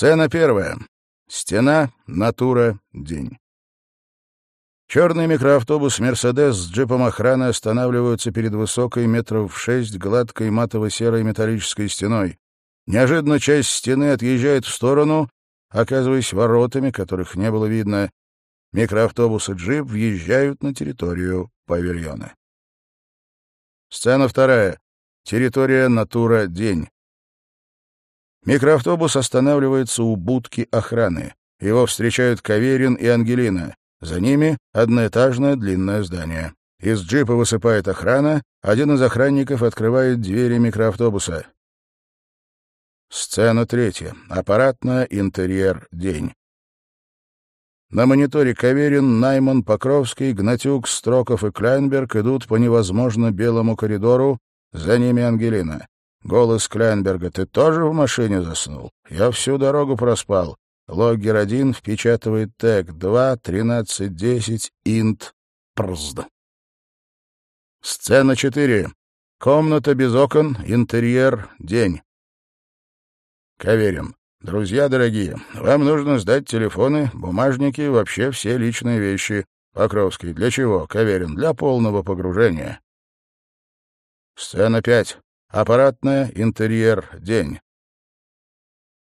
Сцена первая. Стена, натура, день. Черный микроавтобус «Мерседес» с джипом охраны останавливаются перед высокой метров в шесть гладкой матово-серой металлической стеной. Неожиданно часть стены отъезжает в сторону, оказываясь воротами, которых не было видно. Микроавтобус и джип въезжают на территорию павильона. Сцена вторая. Территория «Натура. День». Микроавтобус останавливается у будки охраны. Его встречают Каверин и Ангелина. За ними одноэтажное длинное здание. Из джипа высыпает охрана, один из охранников открывает двери микроавтобуса. Сцена третья. Аппаратная, интерьер, день. На мониторе Каверин, Найман, Покровский, Гнатюк, Строков и Кляйнберг идут по невозможно белому коридору, за ними Ангелина. Голос Кляйнберга «Ты тоже в машине заснул? Я всю дорогу проспал. Логгер 1 впечатывает тег 2, 13, 10, инт, прзд. Сцена 4. Комната без окон, интерьер, день. Каверин. Друзья дорогие, вам нужно сдать телефоны, бумажники и вообще все личные вещи. Покровский. Для чего? Каверин. Для полного погружения. Сцена 5. Аппаратная, интерьер, день.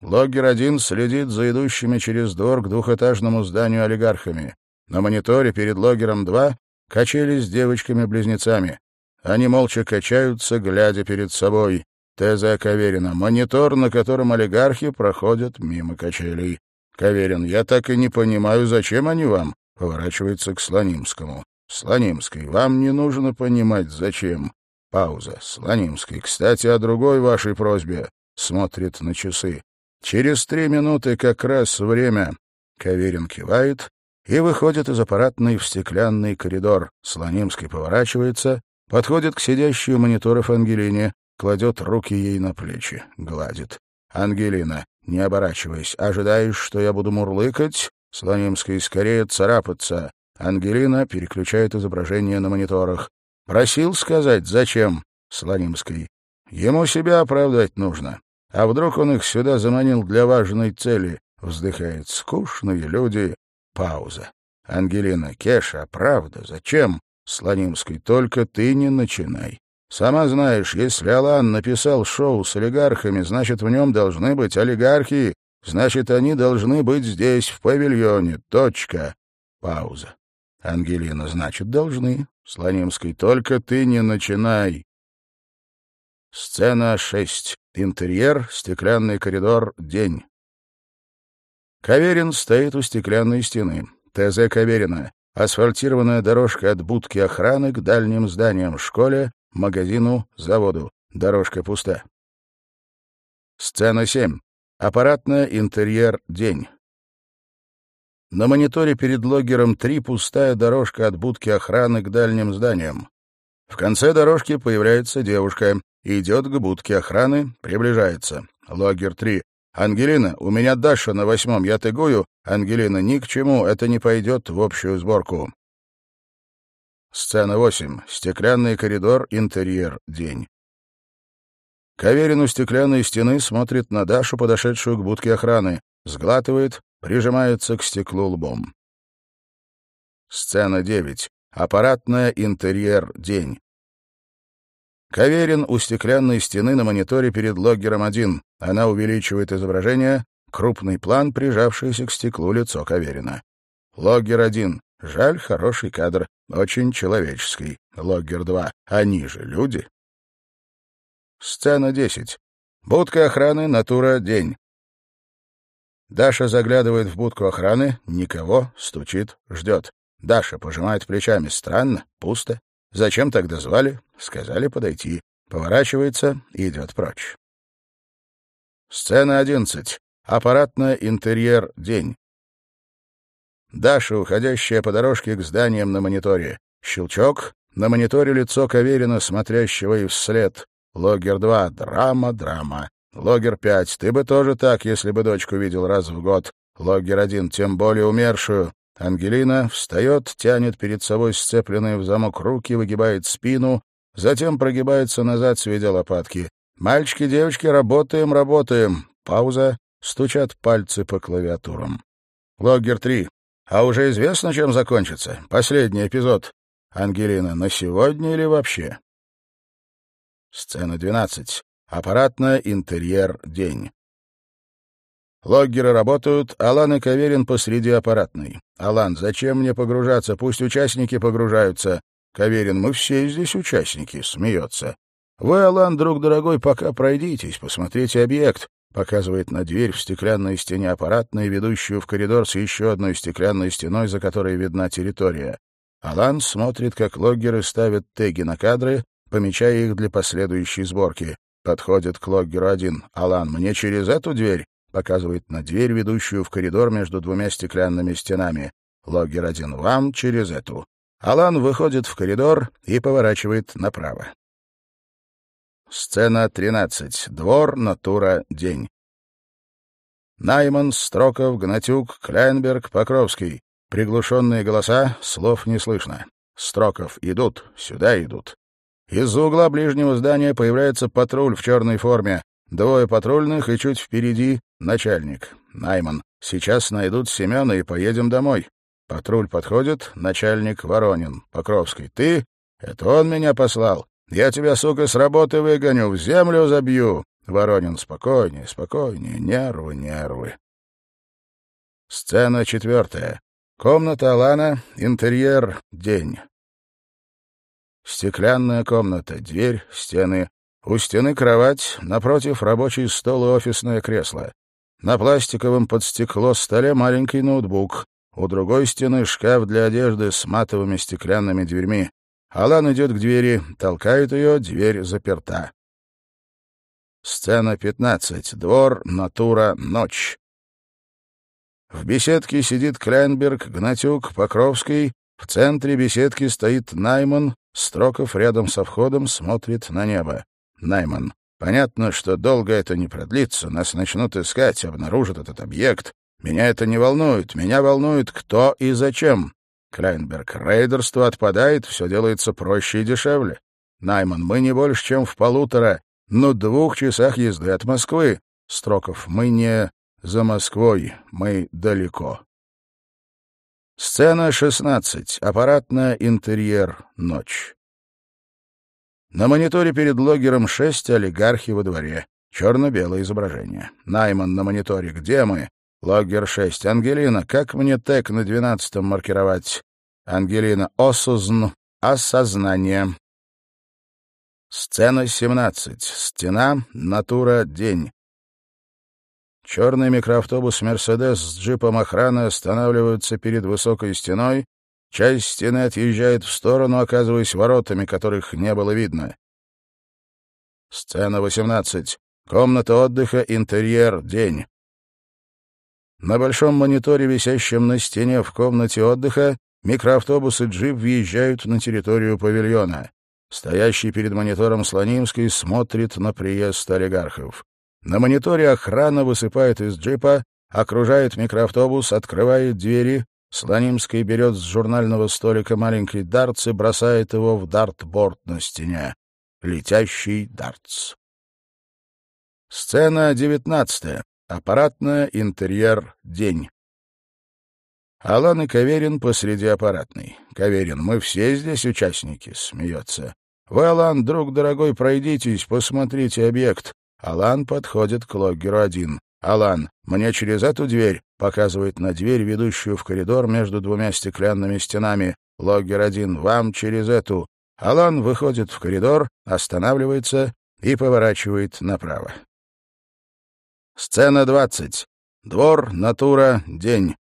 Логгер-1 следит за идущими через двор к двухэтажному зданию олигархами. На мониторе перед Логгером-2 качели с девочками-близнецами. Они молча качаются, глядя перед собой. ТЗ Каверина. Монитор, на котором олигархи проходят мимо качелей. Каверин. Я так и не понимаю, зачем они вам? Поворачивается к Слонимскому. Слонимский. Вам не нужно понимать, зачем. Пауза. Слонимский. Кстати, о другой вашей просьбе. Смотрит на часы. Через три минуты как раз время. Каверин кивает и выходит из аппаратной в стеклянный коридор. Слонимский поворачивается, подходит к сидящей у мониторов Ангелине, кладет руки ей на плечи, гладит. Ангелина, не оборачиваясь, ожидаешь, что я буду мурлыкать? Слонимский скорее царапаться. Ангелина переключает изображение на мониторах. Просил сказать, зачем? Слонимский. Ему себя оправдать нужно. А вдруг он их сюда заманил для важной цели? Вздыхает. Скучные люди. Пауза. Ангелина. Кеша, правда, зачем? Слонимский. Только ты не начинай. Сама знаешь, если Алан написал шоу с олигархами, значит, в нем должны быть олигархи. Значит, они должны быть здесь, в павильоне. Точка. Пауза. Ангелина. Значит, должны. Слонимский. Только ты не начинай. Сцена шесть. Интерьер, стеклянный коридор, день. Каверин стоит у стеклянной стены. ТЗ Каверина. Асфальтированная дорожка от будки охраны к дальним зданиям, школе, магазину, заводу. Дорожка пуста. Сцена семь. Аппаратная, интерьер, день. На мониторе перед логером 3 пустая дорожка от будки охраны к дальним зданиям. В конце дорожки появляется девушка. Идет к будке охраны, приближается. Логер 3. «Ангелина, у меня Даша на восьмом, я тыгую. Ангелина, ни к чему, это не пойдет в общую сборку». Сцена 8. Стеклянный коридор, интерьер, день. Каверин у стеклянной стены смотрит на Дашу, подошедшую к будке охраны. Сглатывает, прижимается к стеклу лбом. Сцена 9. Аппаратная, интерьер, день. Каверин у стеклянной стены на мониторе перед логгером 1. Она увеличивает изображение, крупный план, прижавшийся к стеклу лицо Каверина. Логгер 1. Жаль, хороший кадр, очень человеческий. Логгер 2. Они же люди. Сцена 10. Будка охраны, натура, день. Даша заглядывает в будку охраны, никого, стучит, ждет. Даша пожимает плечами. Странно, пусто. Зачем тогда звали? Сказали подойти. Поворачивается и идет прочь. Сцена одиннадцать. Аппаратная интерьер день. Даша, уходящая по дорожке к зданиям на мониторе. Щелчок. На мониторе лицо Каверина, смотрящего и вслед. Логер 2. Драма, драма. Логер 5. Ты бы тоже так, если бы дочку видел раз в год. Логер 1. Тем более умершую. Ангелина встает, тянет перед собой сцепленные в замок руки, выгибает спину, затем прогибается назад, сведя лопатки. «Мальчики, девочки, работаем, работаем!» Пауза. Стучат пальцы по клавиатурам. Логгер 3. А уже известно, чем закончится? Последний эпизод. Ангелина, на сегодня или вообще? Сцена 12. Аппаратная, интерьер, день. Логгеры работают, Алан и Каверин посреди аппаратной. Алан, зачем мне погружаться? Пусть участники погружаются. Каверин, мы все здесь участники, смеется. Вы, Алан, друг дорогой, пока пройдитесь, посмотрите объект. Показывает на дверь в стеклянной стене аппаратной, ведущую в коридор с еще одной стеклянной стеной, за которой видна территория. Алан смотрит, как логгеры ставят теги на кадры, помечая их для последующей сборки. Подходит к логгеру один. «Алан, мне через эту дверь?» Показывает на дверь, ведущую в коридор между двумя стеклянными стенами. Логгер один. «Вам через эту». Алан выходит в коридор и поворачивает направо. Сцена 13. Двор, натура, день. Найман, Строков, Гнатюк, Кляйнберг, Покровский. Приглушенные голоса, слов не слышно. Строков. Идут, сюда идут. Из-за угла ближнего здания появляется патруль в черной форме. Двое патрульных и чуть впереди начальник. Найман. Сейчас найдут Семена и поедем домой. Патруль подходит, начальник Воронин. Покровский. Ты? Это он меня послал. Я тебя, сука, с работы выгоню, в землю забью. Воронин, спокойнее, спокойнее, нервы, нервы. Сцена четвертая. Комната Алана, интерьер, день. Стеклянная комната, дверь, стены. У стены кровать, напротив рабочий стол и офисное кресло. На пластиковом под стекло столе маленький ноутбук. У другой стены шкаф для одежды с матовыми стеклянными дверьми. Алан идет к двери, толкает ее, дверь заперта. Сцена 15. Двор, натура, ночь. В беседке сидит Кляйнберг, Гнатюк, Покровский. В центре беседки стоит Найман. Строков рядом со входом смотрит на небо. Найман. Понятно, что долго это не продлится. Нас начнут искать, обнаружат этот объект. Меня это не волнует. Меня волнует, кто и зачем. Кляйнберг. Рейдерство отпадает, все делается проще и дешевле. Найман, мы не больше, чем в полутора, но двух часах езды от Москвы. Строков, мы не за Москвой, мы далеко. Сцена 16. Аппаратная интерьер. Ночь. На мониторе перед логером шесть олигархи во дворе. Черно-белое изображение. Найман на мониторе. Где мы? Логер 6. Ангелина, как мне тег на двенадцатом маркировать? Ангелина. Осозн. Осознание. Сцена 17. Стена. Натура. День. Черный микроавтобус «Мерседес» с джипом охраны останавливаются перед высокой стеной. Часть стены отъезжает в сторону, оказываясь воротами, которых не было видно. Сцена 18. Комната отдыха, интерьер, день. На большом мониторе, висящем на стене в комнате отдыха, микроавтобус и джип въезжают на территорию павильона. Стоящий перед монитором Слонимский смотрит на приезд олигархов. На мониторе охрана высыпает из джипа, окружает микроавтобус, открывает двери. Слонимский берет с журнального столика маленький дартс и бросает его в дартборд на стене. Летящий дартс. Сцена девятнадцатая. Аппаратная, интерьер, день. Алан и Каверин посреди аппаратной. Каверин, мы все здесь участники, смеется. Вы, Алан, друг дорогой, пройдитесь, посмотрите объект. Алан подходит к логгеру один. Алан, мне через эту дверь, показывает на дверь, ведущую в коридор между двумя стеклянными стенами. Логгер один, вам через эту. Алан выходит в коридор, останавливается и поворачивает направо. Сцена 20. Двор, натура, день.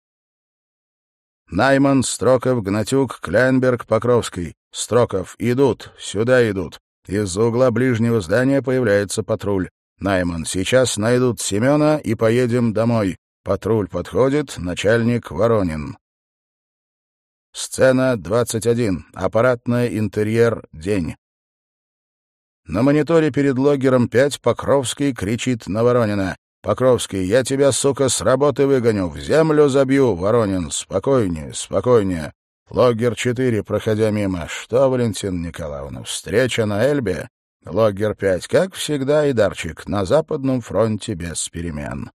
Найман, Строков, Гнатюк, Кляйнберг, Покровский. Строков. Идут. Сюда идут. Из-за угла ближнего здания появляется патруль. Найман. Сейчас найдут Семена и поедем домой. Патруль подходит. Начальник Воронин. Сцена 21. Аппаратная интерьер. День. На мониторе перед логером 5 Покровский кричит на Воронина. Покровский, я тебя, сука, с работы выгоню, в землю забью, Воронин, спокойнее, спокойнее. Логер 4, проходя мимо. Что, Валентин Николаевна, встреча на Эльбе? Логер 5, как всегда, и Дарчик, на Западном фронте без перемен.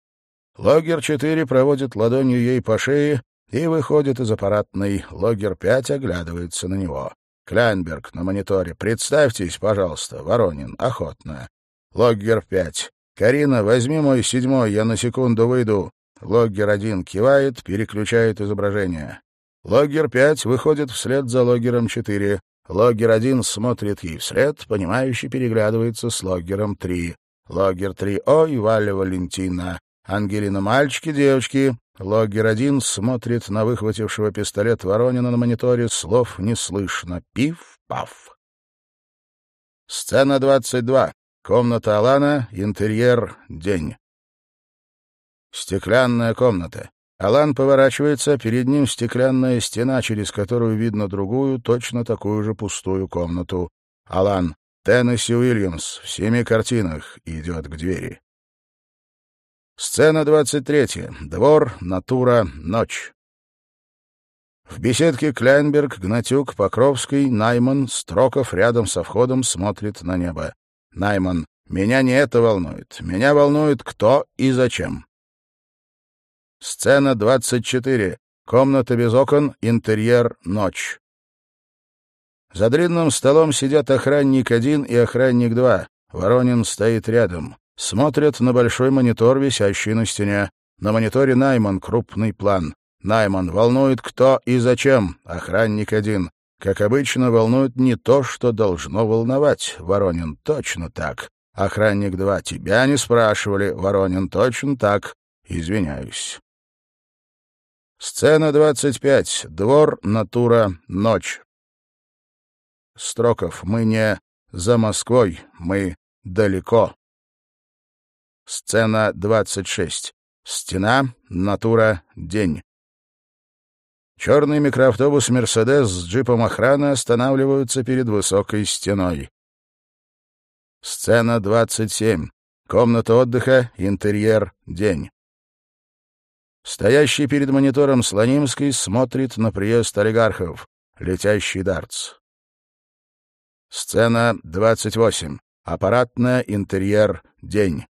Логер-4 проводит ладонью ей по шее и выходит из аппаратной. Логер-5 оглядывается на него. Кляйнберг на мониторе. «Представьтесь, пожалуйста, Воронин, охотно». Логгер-5. «Карина, возьми мой седьмой, я на секунду выйду». Логгер-1 кивает, переключает изображение. Логгер-5 выходит вслед за Логгером-4. Логгер-1 смотрит ей вслед, понимающий переглядывается с Логгером-3. Логгер-3. «Ой, Валя Валентина». Ангелина, мальчики, девочки. Логгер-1 смотрит на выхватившего пистолет Воронина на мониторе. Слов не слышно. Пиф-паф. Сцена 22. Комната Алана. Интерьер. День. Стеклянная комната. Алан поворачивается, перед ним стеклянная стена, через которую видно другую, точно такую же пустую комнату. Алан. Теннесси Уильямс в семи картинах идет к двери. Сцена 23. Двор, натура, ночь. В беседке Кляйнберг, Гнатюк, Покровский, Найман, Строков рядом со входом смотрит на небо. Найман. Меня не это волнует. Меня волнует кто и зачем. Сцена 24. Комната без окон, интерьер, ночь. За длинным столом сидят охранник один и охранник два. Воронин стоит рядом. Смотрят на большой монитор, висящий на стене. На мониторе Найман, крупный план. Найман волнует кто и зачем. Охранник один. Как обычно, волнует не то, что должно волновать. Воронин точно так. Охранник два. Тебя не спрашивали. Воронин точно так. Извиняюсь. Сцена двадцать пять. Двор, натура, ночь. Строков. Мы не за Москвой. Мы далеко. Сцена 26. Стена, натура, день. Черный микроавтобус «Мерседес» с джипом охраны останавливаются перед высокой стеной. Сцена 27. Комната отдыха, интерьер, день. Стоящий перед монитором Слонимский смотрит на приезд олигархов. Летящий дартс. Сцена 28. Аппаратная, интерьер, день.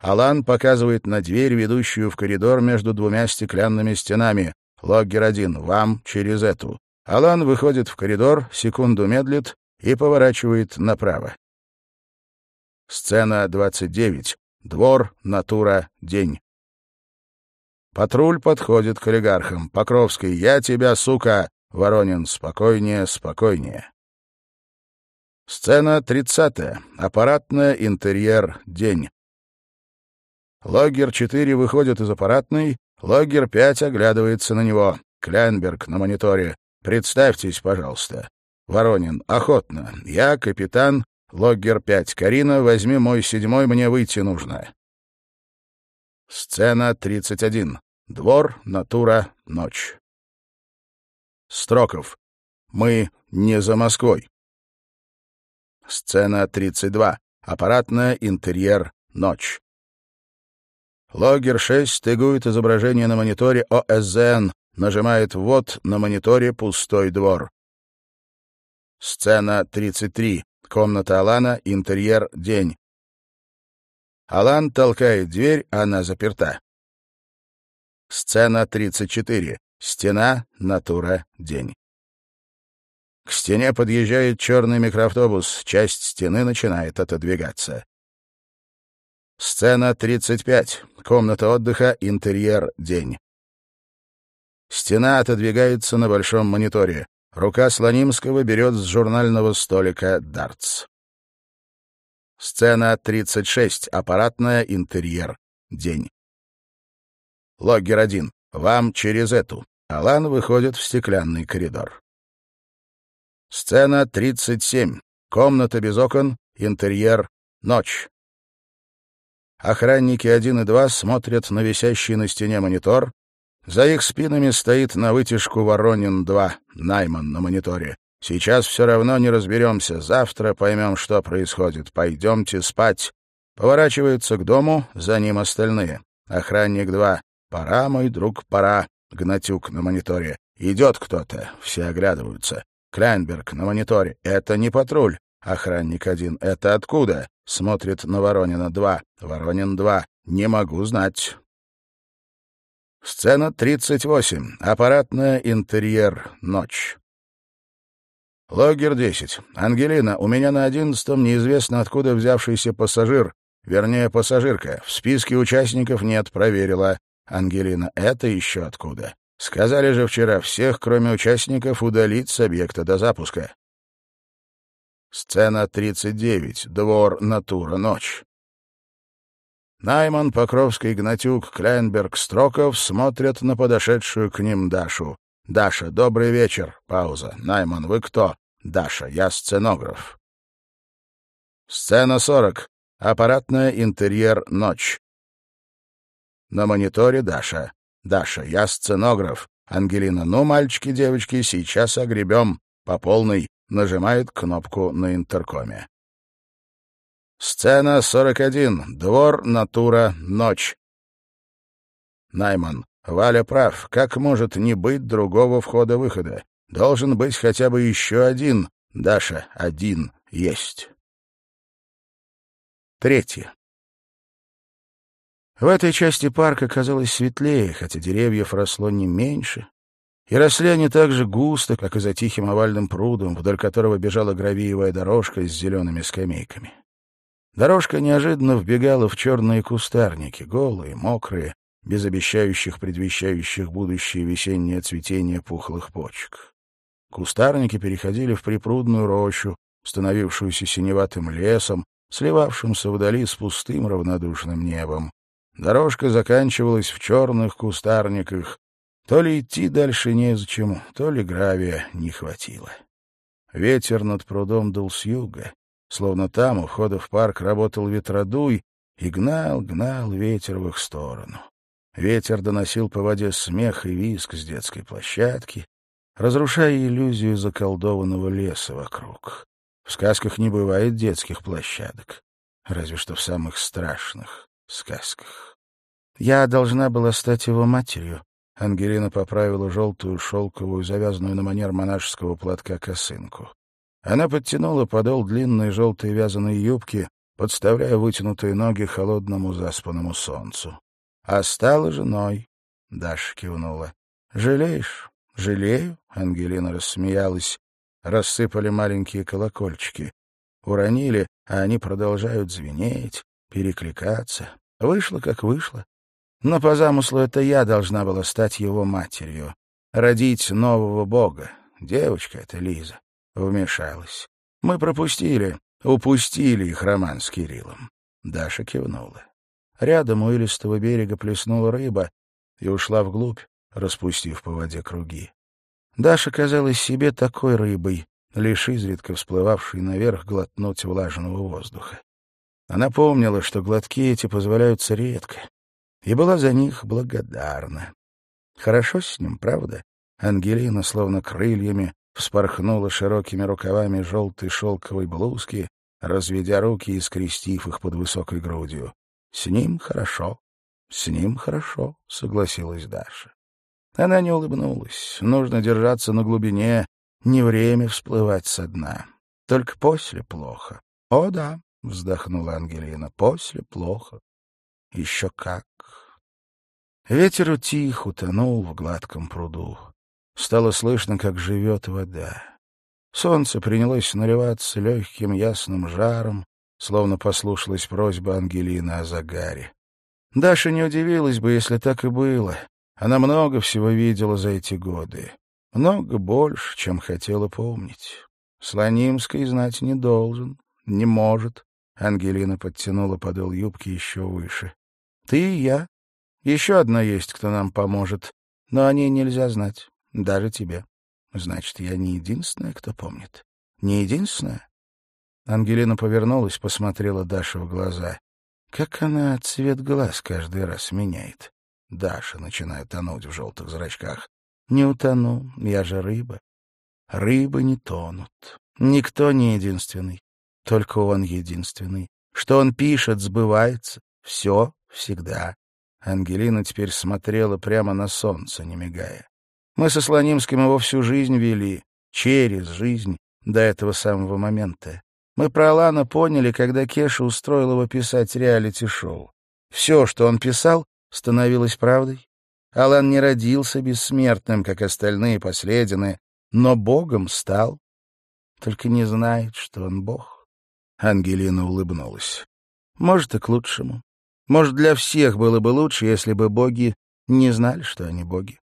Алан показывает на дверь, ведущую в коридор между двумя стеклянными стенами. Логгер один. Вам через эту. Алан выходит в коридор, секунду медлит и поворачивает направо. Сцена 29. Двор, натура, день. Патруль подходит к олигархам. Покровский. «Я тебя, сука!» Воронин. «Спокойнее, спокойнее». Сцена 30. Аппаратная, интерьер, день. Логер-4 выходит из аппаратной, Логер-5 оглядывается на него. Кляйнберг на мониторе. «Представьтесь, пожалуйста». Воронин. «Охотно. Я капитан. Логер-5. Карина, возьми мой седьмой, мне выйти нужно». Сцена 31. Двор, натура, ночь. Строков. Мы не за Москвой. Сцена 32. Аппаратная, интерьер, ночь. Логер 6 стыгует изображение на мониторе ОСЗН, нажимает «Вот» на мониторе «Пустой двор». Сцена 33. Комната Алана, интерьер, день. Алан толкает дверь, она заперта. Сцена 34. Стена, натура, день. К стене подъезжает черный микроавтобус, часть стены начинает отодвигаться. Сцена 35. Комната отдыха, интерьер, день. Стена отодвигается на большом мониторе. Рука Слонимского берет с журнального столика дартс. Сцена 36. Аппаратная, интерьер, день. Логер 1. Вам через эту. Алан выходит в стеклянный коридор. Сцена 37. Комната без окон, интерьер, ночь. Охранники 1 и 2 смотрят на висящий на стене монитор. За их спинами стоит на вытяжку Воронин-2, Найман на мониторе. Сейчас все равно не разберемся. Завтра поймем, что происходит. Пойдемте спать. Поворачивается к дому, за ним остальные. Охранник 2. Пора, мой друг, пора. Гнатюк на мониторе. Идет кто-то. Все оглядываются. Кляйнберг на мониторе. Это не патруль. Охранник 1. Это откуда? Смотрит на Воронина. Два. Воронин два. Не могу знать. Сцена 38. Аппаратная интерьер. Ночь. Логер 10. Ангелина, у меня на одиннадцатом неизвестно откуда взявшийся пассажир, вернее, пассажирка. В списке участников нет, проверила. Ангелина, это еще откуда? Сказали же вчера всех, кроме участников, удалить с объекта до запуска. Сцена 39. Двор, натура, ночь. Найман, Покровский, Гнатюк, Кляйнберг, Строков смотрят на подошедшую к ним Дашу. «Даша, добрый вечер». Пауза. «Найман, вы кто?» «Даша, я сценограф». Сцена 40. Аппаратная интерьер «Ночь». На мониторе Даша. «Даша, я сценограф». Ангелина, ну, мальчики, девочки, сейчас огребем. По полной. Нажимает кнопку на интеркоме. Сцена 41. Двор, натура, ночь. Найман. Валя прав. Как может не быть другого входа-выхода? Должен быть хотя бы еще один. Даша, один есть. Третье. В этой части парка казалось светлее, хотя деревьев росло не меньше, и росли они так же густо, как и за тихим овальным прудом, вдоль которого бежала гравиевая дорожка с зелеными скамейками. Дорожка неожиданно вбегала в черные кустарники, голые, мокрые, без обещающих, предвещающих будущее весеннее цветение пухлых почек. Кустарники переходили в припрудную рощу, становившуюся синеватым лесом, сливавшимся вдали с пустым равнодушным небом. Дорожка заканчивалась в черных кустарниках. То ли идти дальше незачем, то ли гравия не хватило. Ветер над прудом дул с юга, Словно там, у входа в парк, работал ветродуй и гнал, гнал ветер в их сторону. Ветер доносил по воде смех и виск с детской площадки, разрушая иллюзию заколдованного леса вокруг. В сказках не бывает детских площадок, разве что в самых страшных сказках. Я должна была стать его матерью. Ангелина поправила желтую шелковую, завязанную на манер монашеского платка косынку. Она подтянула подол длинной желтой вязаной юбки, подставляя вытянутые ноги холодному заспанному солнцу. — А стала женой, — Даша кивнула. — Жалеешь? — Жалею, — Ангелина рассмеялась. Рассыпали маленькие колокольчики. Уронили, а они продолжают звенеть, перекликаться. Вышло, как вышло. Но по замыслу это я должна была стать его матерью, родить нового бога. Девочка это Лиза вмешалась. Мы пропустили, упустили их роман с Кириллом. Даша кивнула. Рядом у илистого берега плеснула рыба и ушла вглубь, распустив по воде круги. Даша казалась себе такой рыбой, лишь изредка всплывавшей наверх глотнуть влажного воздуха. Она помнила, что глотки эти позволяются редко, и была за них благодарна. Хорошо с ним, правда? Ангелина, словно крыльями, вспорхнула широкими рукавами желтой шелковой блузки, разведя руки и скрестив их под высокой грудью. — С ним хорошо, с ним хорошо, — согласилась Даша. Она не улыбнулась. Нужно держаться на глубине, не время всплывать со дна. Только после плохо. — О, да, — вздохнула Ангелина, — после плохо. Еще как. Ветер утих, утонул в гладком пруду. Стало слышно, как живет вода. Солнце принялось наливаться легким ясным жаром, словно послушалась просьба Ангелины о загаре. Даша не удивилась бы, если так и было. Она много всего видела за эти годы. Много больше, чем хотела помнить. Слонимской знать не должен, не может. Ангелина подтянула подол юбки еще выше. Ты и я. Еще одна есть, кто нам поможет, но о ней нельзя знать. Даже тебе. Значит, я не единственная, кто помнит. Не единственная? Ангелина повернулась, посмотрела Даше в глаза. Как она цвет глаз каждый раз меняет. Даша начинает тонуть в желтых зрачках. Не утону, я же рыба. Рыбы не тонут. Никто не единственный. Только он единственный. Что он пишет, сбывается. Все всегда. Ангелина теперь смотрела прямо на солнце, не мигая. Мы со Слонимским его всю жизнь вели, через жизнь, до этого самого момента. Мы про Алана поняли, когда Кеша устроил его писать реалити-шоу. Все, что он писал, становилось правдой. Алан не родился бессмертным, как остальные последины, но богом стал. Только не знает, что он бог. Ангелина улыбнулась. Может, и к лучшему. Может, для всех было бы лучше, если бы боги не знали, что они боги.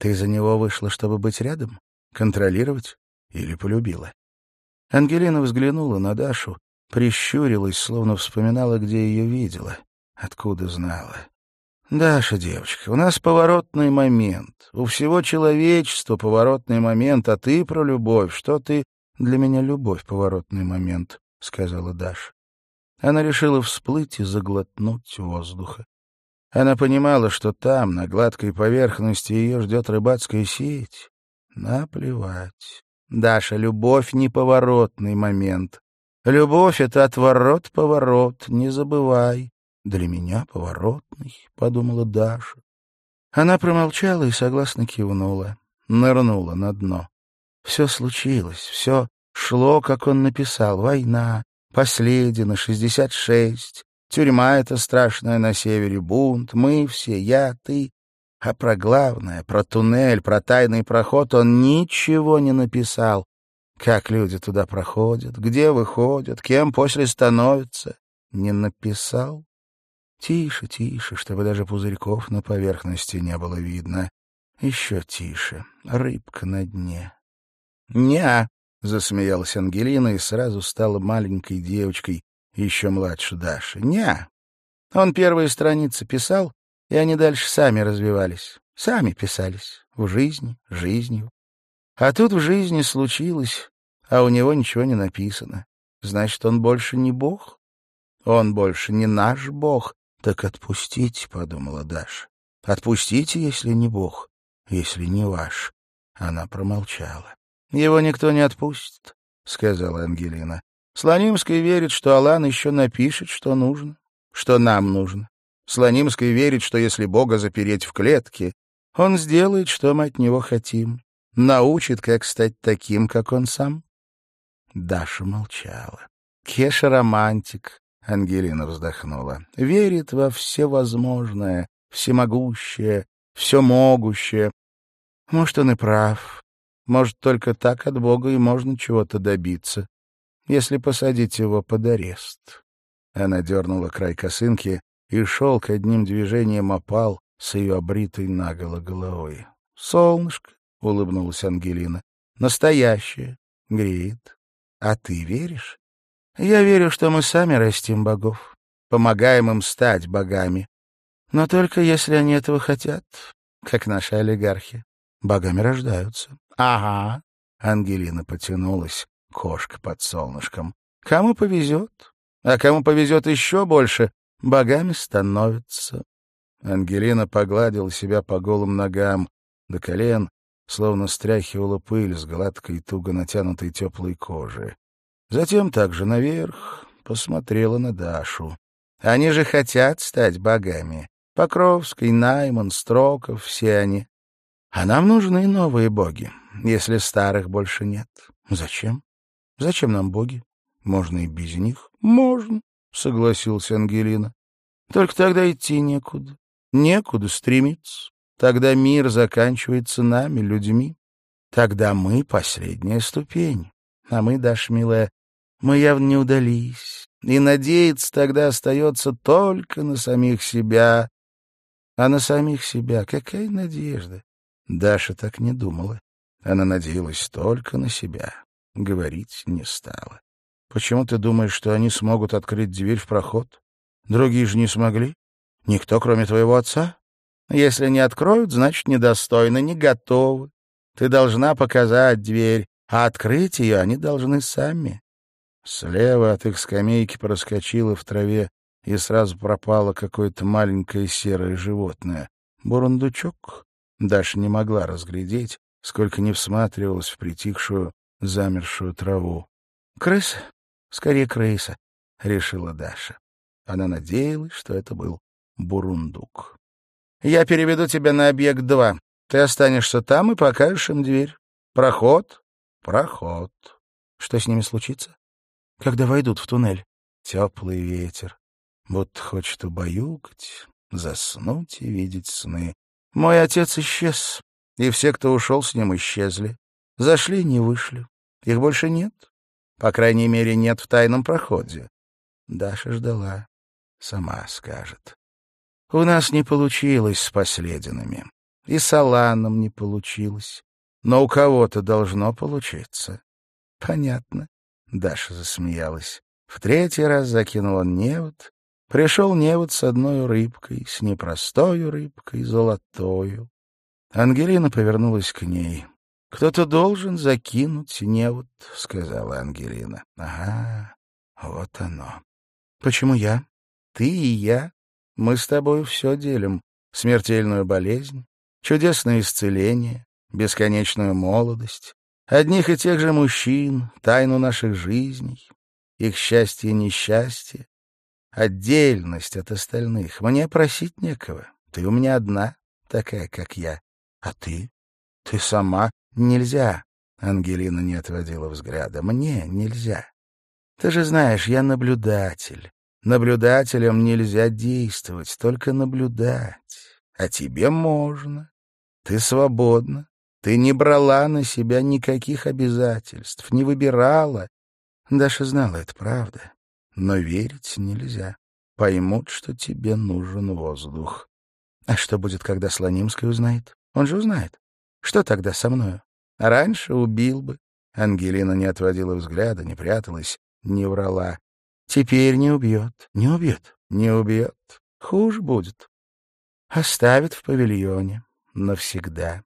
Ты за него вышла, чтобы быть рядом? Контролировать? Или полюбила? Ангелина взглянула на Дашу, прищурилась, словно вспоминала, где ее видела, откуда знала. «Даша, девочка, у нас поворотный момент. У всего человечества поворотный момент, а ты про любовь. Что ты...» «Для меня любовь — поворотный момент», — сказала Даша. Она решила всплыть и заглотнуть воздуха. Она понимала, что там, на гладкой поверхности, ее ждет рыбацкая сеть. Наплевать. Даша, любовь — неповоротный момент. Любовь — это отворот-поворот, не забывай. Для меня поворотный, — подумала Даша. Она промолчала и согласно кивнула, нырнула на дно. Все случилось, все шло, как он написал. Война, последина, шестьдесят шесть, тюрьма эта страшная на севере, бунт, мы все, я, ты. А про главное, про туннель, про тайный проход он ничего не написал. Как люди туда проходят, где выходят, кем после становятся. Не написал. Тише, тише, чтобы даже пузырьков на поверхности не было видно. Еще тише. Рыбка на дне. «Не-а», засмеялась Ангелина и сразу стала маленькой девочкой, еще младше Даши. «Не-а». Он первые страницы писал, и они дальше сами развивались. Сами писались. В жизни, жизнью. А тут в жизни случилось, а у него ничего не написано. Значит, он больше не бог? Он больше не наш бог. Так отпустите, — подумала Даша. Отпустите, если не бог, если не ваш. Она промолчала. Его никто не отпустит, — сказала Ангелина. Слонимский верит, что Алан еще напишет, что нужно, что нам нужно. Слонимский верит, что если Бога запереть в клетке, он сделает, что мы от него хотим. Научит, как стать таким, как он сам. Даша молчала. Кеша романтик, Ангелина вздохнула. Верит во всевозможное, всемогущее, все могущее. Может, он и прав. Может, только так от Бога и можно чего-то добиться, если посадить его под арест. Она дернула край косынки, и шелк одним движением опал с ее обритой наголо головой. «Солнышко», — улыбнулась Ангелина, — «настоящее, греет. А ты веришь?» «Я верю, что мы сами растим богов, помогаем им стать богами. Но только если они этого хотят, как наши олигархи. Богами рождаются». «Ага», — Ангелина потянулась, кошка под солнышком. «Кому повезет, а кому повезет еще больше, богами становятся. Ангелина погладила себя по голым ногам, до колен, словно стряхивала пыль с гладкой, туго натянутой теплой кожи. Затем также наверх посмотрела на Дашу. Они же хотят стать богами. Покровский, Найман, Строков — все они. А нам нужны новые боги, если старых больше нет. Зачем? Зачем нам боги? Можно и без них. Можно. — согласился Ангелина. — Только тогда идти некуда. Некуда стремиться. Тогда мир заканчивается нами, людьми. Тогда мы — последняя ступень. А мы, Даша, милая, мы явно не удались. И надеяться тогда остается только на самих себя. А на самих себя какая надежда? Даша так не думала. Она надеялась только на себя. Говорить не стала. Почему ты думаешь, что они смогут открыть дверь в проход? Другие же не смогли. Никто, кроме твоего отца. Если не откроют, значит, недостойны, не готовы. Ты должна показать дверь, а открыть ее они должны сами. Слева от их скамейки проскочило в траве и сразу пропало какое-то маленькое серое животное. Бурундучок? Даша не могла разглядеть, сколько не всматривалась в притихшую, замершую траву. Крыс? Скорее крыса, — решила Даша. Она надеялась, что это был бурундук. — Я переведу тебя на объект два. Ты останешься там и покажешь им дверь. Проход? Проход. Что с ними случится? Когда войдут в туннель? Теплый ветер. будто хочет убаюкать, заснуть и видеть сны. Мой отец исчез, и все, кто ушел с ним, исчезли. Зашли, не вышли. Их больше нет. По крайней мере, нет в тайном проходе. Даша ждала. Сама скажет. У нас не получилось с послединами. И с Аланом не получилось. Но у кого-то должно получиться. Понятно. Даша засмеялась. В третий раз закинул он невод. Пришел невод с одной рыбкой, с непростой рыбкой, золотою. Ангелина повернулась к ней. — Кто-то должен закинуть невод, — сказала Ангелина. — Ага, вот оно. — Почему я? Ты и я. Мы с тобой все делим. Смертельную болезнь, чудесное исцеление, бесконечную молодость, одних и тех же мужчин, тайну наших жизней, их счастье и несчастье, отдельность от остальных. Мне просить некого. Ты у меня одна, такая, как я. А ты? Ты сама? Нельзя. Ангелина не отводила взгляда. Мне нельзя. Ты же знаешь, я наблюдатель. Наблюдателям нельзя действовать, только наблюдать. А тебе можно. Ты свободна. Ты не брала на себя никаких обязательств, не выбирала. Даша знала, это правда. Но верить нельзя. Поймут, что тебе нужен воздух. А что будет, когда Слонимский узнает? Он же узнает. Что тогда со мною? Раньше убил бы. Ангелина не отводила взгляда, не пряталась, не врала. Теперь не убьет, не убьет, не убьет. Хуже будет. Оставит в павильоне навсегда.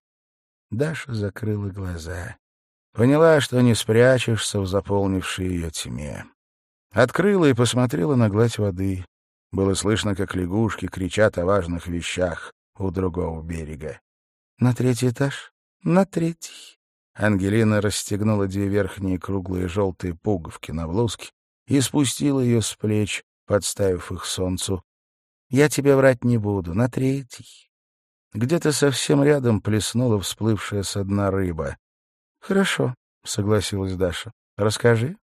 Даша закрыла глаза. Поняла, что не спрячешься в заполнившей ее тьме. Открыла и посмотрела на гладь воды. Было слышно, как лягушки кричат о важных вещах у другого берега. «На третий этаж? На третий». Ангелина расстегнула две верхние круглые желтые пуговки на блузке и спустила ее с плеч, подставив их солнцу. «Я тебе врать не буду. На третий». Где-то совсем рядом плеснула всплывшая со дна рыба. «Хорошо», — согласилась Даша. «Расскажи,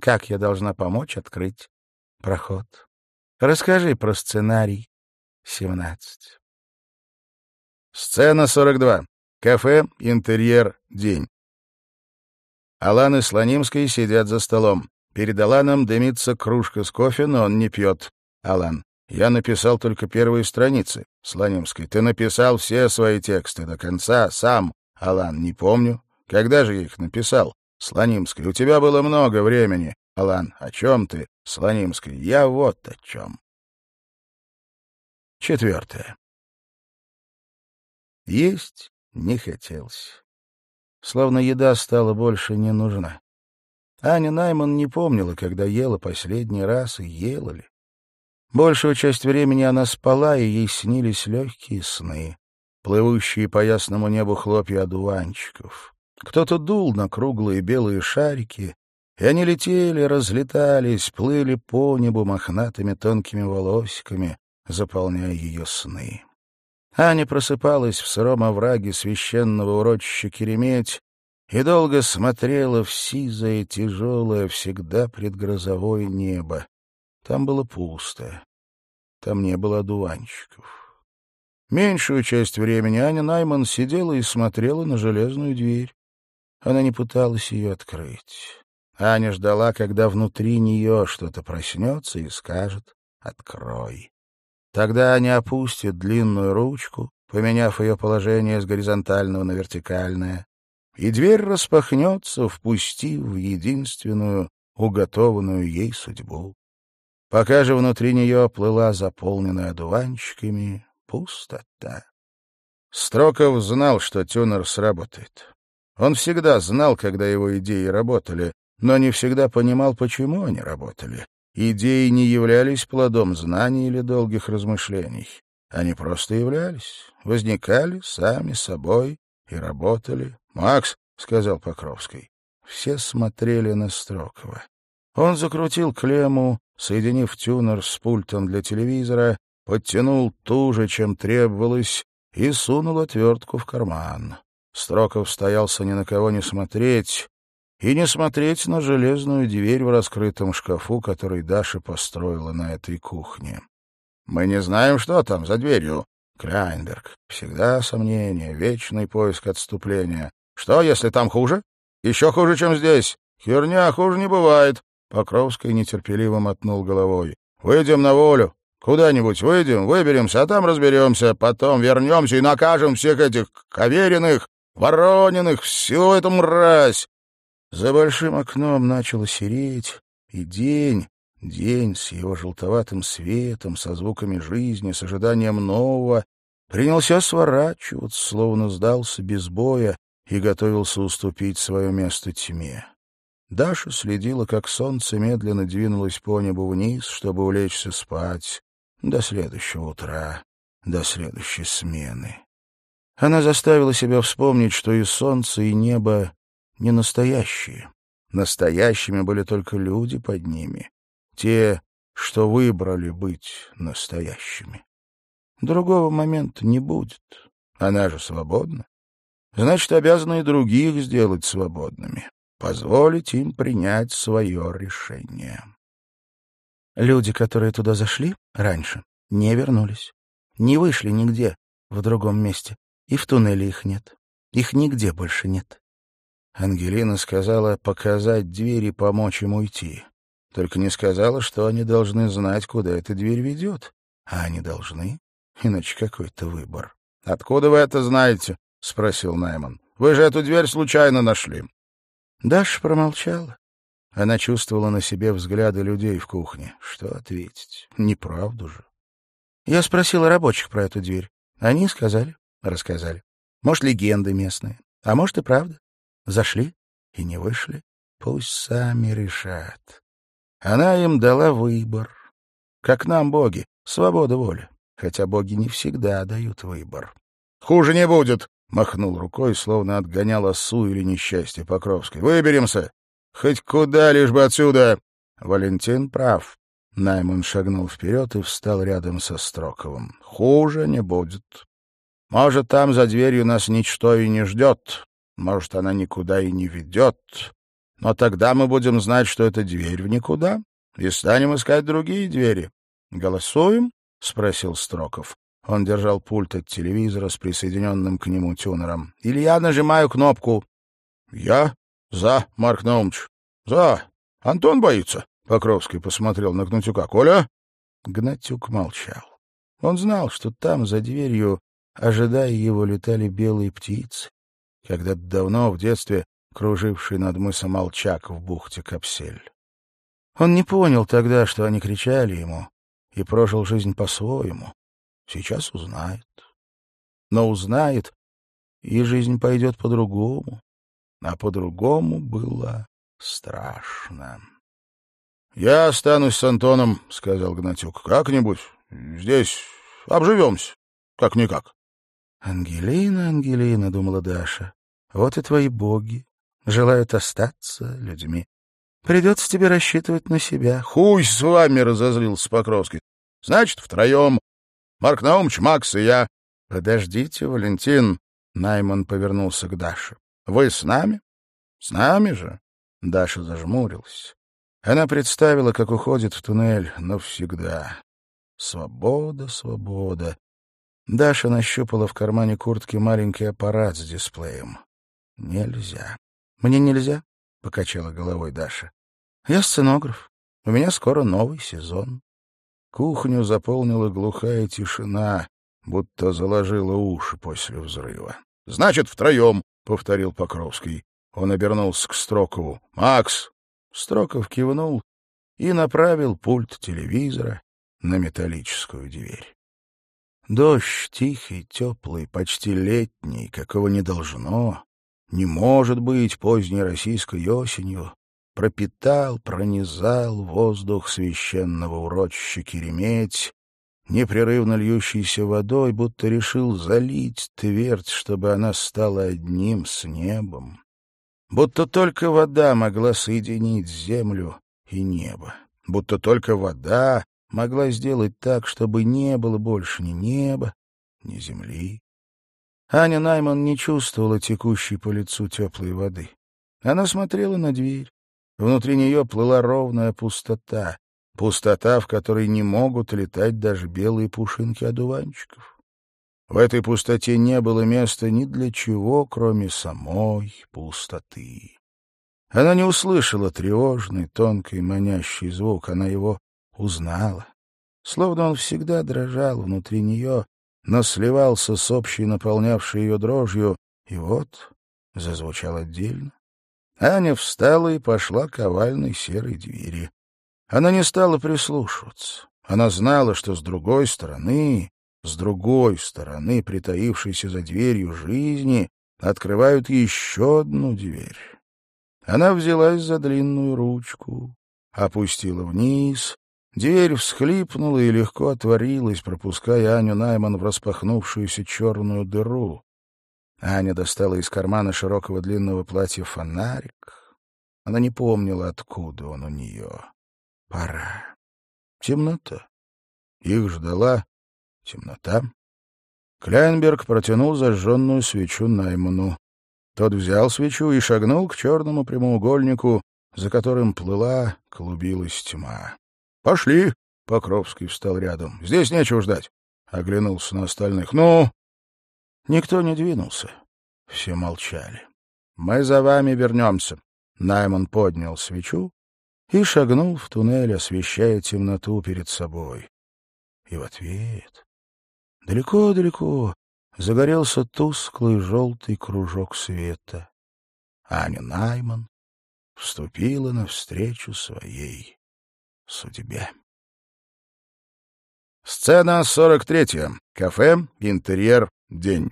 как я должна помочь открыть проход? Расскажи про сценарий 17». Сцена 42. Кафе, интерьер, день. Алан и Слонимский сидят за столом. Перед Аланом дымится кружка с кофе, но он не пьет. Алан. Я написал только первые страницы. Слонимский. Ты написал все свои тексты до конца, сам. Алан. Не помню. Когда же я их написал? Слонимский. У тебя было много времени. Алан. О чем ты? Слонимский. Я вот о чем. Четвертое. Есть не хотелось. Словно еда стала больше не нужна. Аня Найман не помнила, когда ела последний раз и ела ли. Большую часть времени она спала, и ей снились легкие сны, плывущие по ясному небу хлопья одуванчиков. Кто-то дул на круглые белые шарики, и они летели, разлетались, плыли по небу мохнатыми тонкими волосиками, заполняя ее сны. Аня просыпалась в сыром овраге священного урочища Кереметь и долго смотрела в сизое, тяжелое, всегда предгрозовое небо. Там было пусто. Там не было одуванчиков. Меньшую часть времени Аня Найман сидела и смотрела на железную дверь. Она не пыталась ее открыть. Аня ждала, когда внутри нее что-то проснется и скажет «Открой». Тогда они опустят длинную ручку, поменяв ее положение с горизонтального на вертикальное, и дверь распахнется, впустив в единственную, уготованную ей судьбу. Пока же внутри нее плыла заполненная одуванчиками пустота. Строков знал, что тюнер сработает. Он всегда знал, когда его идеи работали, но не всегда понимал, почему они работали. Идеи не являлись плодом знаний или долгих размышлений. Они просто являлись, возникали сами собой и работали. «Макс», — сказал Покровский. Все смотрели на Строкова. Он закрутил клемму, соединив тюнер с пультом для телевизора, подтянул туже, чем требовалось, и сунул отвертку в карман. Строков стоялся ни на кого не смотреть, и не смотреть на железную дверь в раскрытом шкафу, который Даша построила на этой кухне. «Мы не знаем, что там за дверью», Кляйнберг. Всегда сомнения, вечный поиск отступления. Что, если там хуже? Еще хуже, чем здесь. Херня, хуже не бывает. Покровский нетерпеливо мотнул головой. Выйдем на волю. Куда-нибудь выйдем, выберемся, а там разберемся. Потом вернемся и накажем всех этих коверенных, ворониных, всю эту мразь. За большим окном начало сереть, и день, день с его желтоватым светом, со звуками жизни, с ожиданием нового, принялся сворачиваться, словно сдался без боя и готовился уступить свое место тьме. Даша следила, как солнце медленно двинулось по небу вниз, чтобы улечься спать до следующего утра, до следующей смены. Она заставила себя вспомнить, что и солнце, и небо не настоящие. Настоящими были только люди под ними, те, что выбрали быть настоящими. Другого момента не будет. Она же свободна. Значит, обязана и других сделать свободными. Позволить им принять свое решение. Люди, которые туда зашли раньше, не вернулись. Не вышли нигде в другом месте. И в туннеле их нет. Их нигде больше нет. Ангелина сказала показать дверь и помочь им уйти. Только не сказала, что они должны знать, куда эта дверь ведет. А они должны. Иначе какой-то выбор. — Откуда вы это знаете? — спросил Найман. — Вы же эту дверь случайно нашли. Даша промолчала. Она чувствовала на себе взгляды людей в кухне. Что ответить? Неправду же. Я спросила рабочих про эту дверь. Они сказали, рассказали. Может, легенды местные, а может и правда. Зашли и не вышли. Пусть сами решат. Она им дала выбор. Как нам боги, свобода воли хотя боги не всегда дают выбор. — Хуже не будет, — махнул рукой, словно отгонял осу или несчастье Покровской. — Выберемся. Хоть куда, лишь бы отсюда. Валентин прав. Найман шагнул вперед и встал рядом со Строковым. — Хуже не будет. Может, там за дверью нас ничто и не ждет. Может, она никуда и не ведет. Но тогда мы будем знать, что это дверь в никуда, и станем искать другие двери. Голосуем? — спросил Строков. Он держал пульт от телевизора с присоединенным к нему тюнером. — Или я нажимаю кнопку. — Я? За, Марк Наумович. За. Антон боится. Покровский посмотрел на Гнатюка. — Коля? Гнатюк молчал. Он знал, что там, за дверью, ожидая его, летали белые птицы, когда-то давно, в детстве, круживший над мысом Молчак в бухте Капсель. Он не понял тогда, что они кричали ему, и прожил жизнь по-своему. Сейчас узнает. Но узнает, и жизнь пойдет по-другому. А по-другому было страшно. — Я останусь с Антоном, — сказал Гнатюк. — Как-нибудь здесь обживемся. Как-никак. — Ангелина, Ангелина, — думала Даша, — вот и твои боги желают остаться людьми. Придется тебе рассчитывать на себя. — Хуй с вами! — разозлился Покровский. — Значит, втроем. Марк Наумович, Макс и я. — Подождите, Валентин. Найман повернулся к Даше. — Вы с нами? — С нами же. Даша зажмурилась. Она представила, как уходит в туннель навсегда. Свобода, свобода. Даша нащупала в кармане куртки маленький аппарат с дисплеем. «Нельзя». «Мне нельзя?» — покачала головой Даша. «Я сценограф. У меня скоро новый сезон». Кухню заполнила глухая тишина, будто заложила уши после взрыва. — Значит, втроем, — повторил Покровский. Он обернулся к Строкову. — Макс! Строков кивнул и направил пульт телевизора на металлическую дверь. Дождь тихий, теплый, почти летний, какого не должно, не может быть поздней российской осенью, пропитал, пронизал воздух священного урочища Кереметь, непрерывно льющейся водой, будто решил залить твердь, чтобы она стала одним с небом. Будто только вода могла соединить землю и небо. Будто только вода могла сделать так, чтобы не было больше ни неба, ни земли. Аня Найман не чувствовала текущей по лицу теплой воды. Она смотрела на дверь. Внутри нее плыла ровная пустота. Пустота, в которой не могут летать даже белые пушинки одуванчиков. В этой пустоте не было места ни для чего, кроме самой пустоты. Она не услышала тревожный, тонкий, манящий звук, она его узнала. Словно он всегда дрожал внутри нее, но сливался с общей наполнявшей ее дрожью, и вот зазвучал отдельно. Аня встала и пошла к овальной серой двери. Она не стала прислушиваться. Она знала, что с другой стороны, с другой стороны, притаившейся за дверью жизни, открывают еще одну дверь. Она взялась за длинную ручку, опустила вниз, дверь всхлипнула и легко отворилась, пропуская Аню Найман в распахнувшуюся черную дыру. Аня достала из кармана широкого длинного платья фонарик. Она не помнила, откуда он у нее. Пора. Темнота. Их ждала темнота. Кляйнберг протянул зажженную свечу Найману. Тот взял свечу и шагнул к черному прямоугольнику, за которым плыла, клубилась тьма. — Пошли! — Покровский встал рядом. — Здесь нечего ждать. Оглянулся на остальных. — Ну? Никто не двинулся. Все молчали. — Мы за вами вернемся. Найман поднял свечу и шагнул в туннель, освещая темноту перед собой. И в ответ далеко-далеко загорелся тусклый желтый кружок света. Аня Найман вступила навстречу своей судьбе. Сцена сорок третья. Кафе, интерьер, день.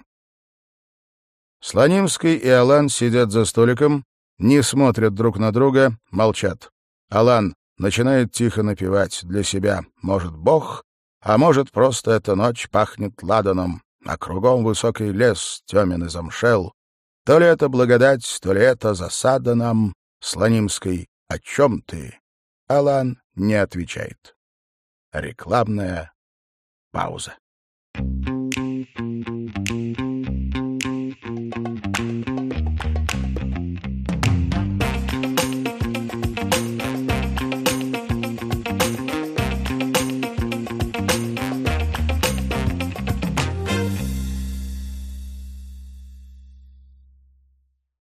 Слонимский и Алан сидят за столиком, не смотрят друг на друга, молчат. Алан начинает тихо напевать для себя «Может, Бог, а может, просто эта ночь пахнет ладаном, а кругом высокий лес темен и замшел. То ли это благодать, то ли это засада нам, Слонимской, о чем ты?» Алан не отвечает. Рекламная пауза.